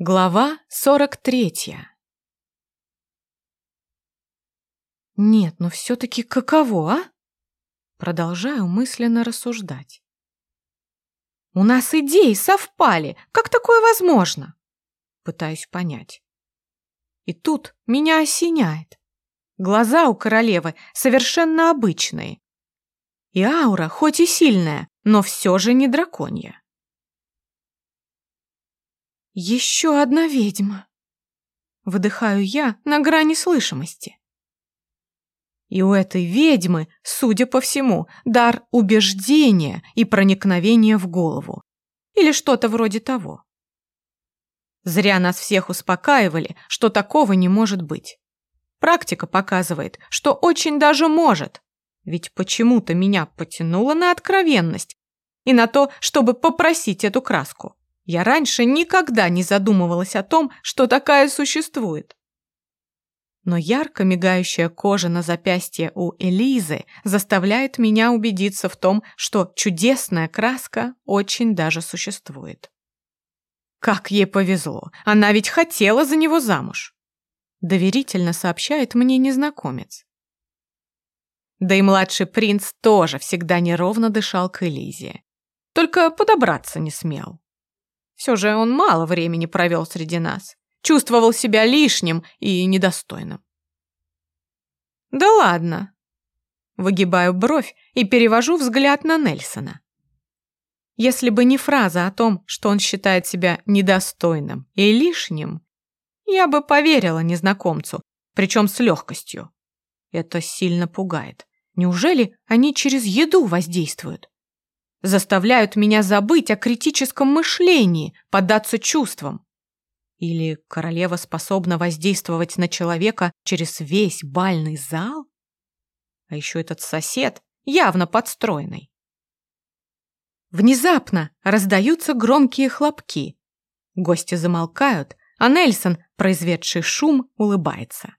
Глава 43 Нет, ну все-таки каково, а? Продолжаю мысленно рассуждать. У нас идеи совпали. Как такое возможно? Пытаюсь понять. И тут меня осеняет. Глаза у королевы совершенно обычные. И аура хоть и сильная, но все же не драконья. Еще одна ведьма. Выдыхаю я на грани слышимости. И у этой ведьмы, судя по всему, дар убеждения и проникновения в голову. Или что-то вроде того. Зря нас всех успокаивали, что такого не может быть. Практика показывает, что очень даже может. Ведь почему-то меня потянуло на откровенность и на то, чтобы попросить эту краску. Я раньше никогда не задумывалась о том, что такая существует. Но ярко мигающая кожа на запястье у Элизы заставляет меня убедиться в том, что чудесная краска очень даже существует. Как ей повезло, она ведь хотела за него замуж. Доверительно сообщает мне незнакомец. Да и младший принц тоже всегда неровно дышал к Элизе. Только подобраться не смел. Все же он мало времени провел среди нас. Чувствовал себя лишним и недостойным. «Да ладно!» Выгибаю бровь и перевожу взгляд на Нельсона. Если бы не фраза о том, что он считает себя недостойным и лишним, я бы поверила незнакомцу, причем с легкостью. Это сильно пугает. Неужели они через еду воздействуют? Заставляют меня забыть о критическом мышлении, поддаться чувствам. Или королева способна воздействовать на человека через весь бальный зал? А еще этот сосед явно подстроенный. Внезапно раздаются громкие хлопки. Гости замолкают, а Нельсон, произведший шум, улыбается.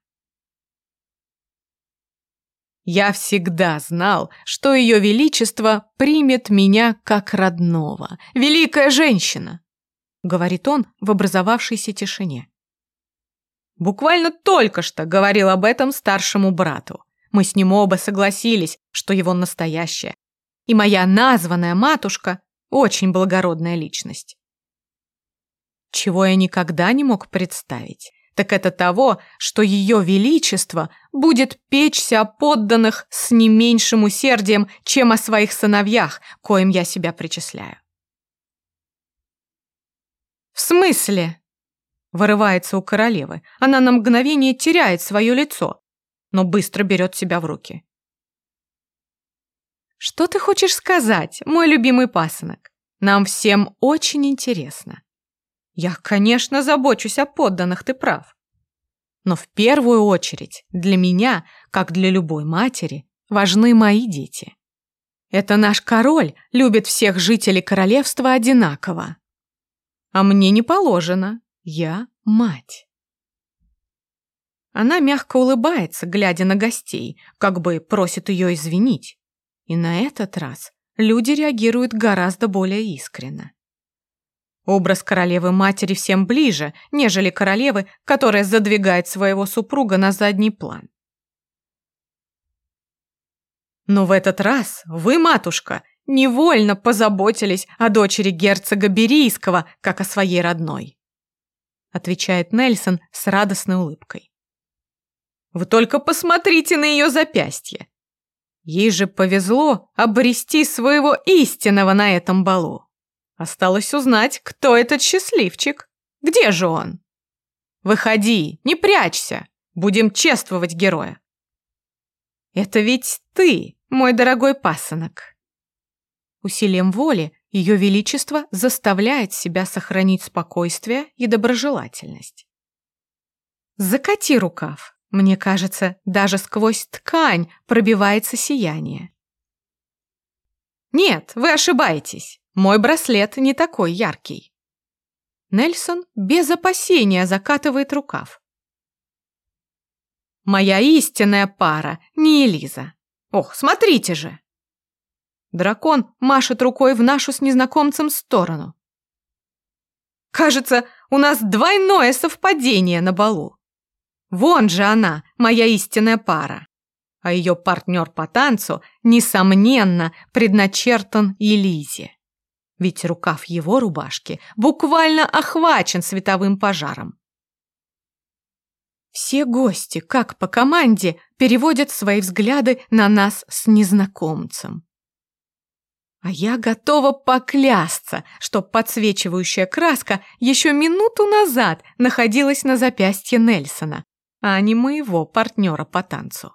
Я всегда знал, что Ее Величество примет меня как родного. Великая женщина!» — говорит он в образовавшейся тишине. Буквально только что говорил об этом старшему брату. Мы с ним оба согласились, что его настоящая. И моя названная матушка — очень благородная личность. Чего я никогда не мог представить, так это того, что ее величество будет печься о подданных с не меньшим усердием, чем о своих сыновьях, коим я себя причисляю. «В смысле?» — вырывается у королевы. Она на мгновение теряет свое лицо, но быстро берет себя в руки. «Что ты хочешь сказать, мой любимый пасынок? Нам всем очень интересно». Я, конечно, забочусь о подданных, ты прав. Но в первую очередь для меня, как для любой матери, важны мои дети. Это наш король любит всех жителей королевства одинаково. А мне не положено. Я мать. Она мягко улыбается, глядя на гостей, как бы просит ее извинить. И на этот раз люди реагируют гораздо более искренно. Образ королевы-матери всем ближе, нежели королевы, которая задвигает своего супруга на задний план. Но в этот раз вы, матушка, невольно позаботились о дочери герцога Берийского, как о своей родной, отвечает Нельсон с радостной улыбкой. Вы только посмотрите на ее запястье. Ей же повезло обрести своего истинного на этом балу. Осталось узнать, кто этот счастливчик. Где же он? Выходи, не прячься. Будем чествовать героя. Это ведь ты, мой дорогой пасынок. Усилием воли ее величество заставляет себя сохранить спокойствие и доброжелательность. Закати рукав. Мне кажется, даже сквозь ткань пробивается сияние. Нет, вы ошибаетесь. Мой браслет не такой яркий. Нельсон без опасения закатывает рукав. Моя истинная пара не Элиза. Ох, смотрите же! Дракон машет рукой в нашу с незнакомцем сторону. Кажется, у нас двойное совпадение на балу. Вон же она, моя истинная пара. А ее партнер по танцу, несомненно, предначертан Елизе. Ведь рукав его рубашки буквально охвачен световым пожаром. Все гости, как по команде, переводят свои взгляды на нас с незнакомцем. А я готова поклясться, что подсвечивающая краска еще минуту назад находилась на запястье Нельсона, а не моего партнера по танцу.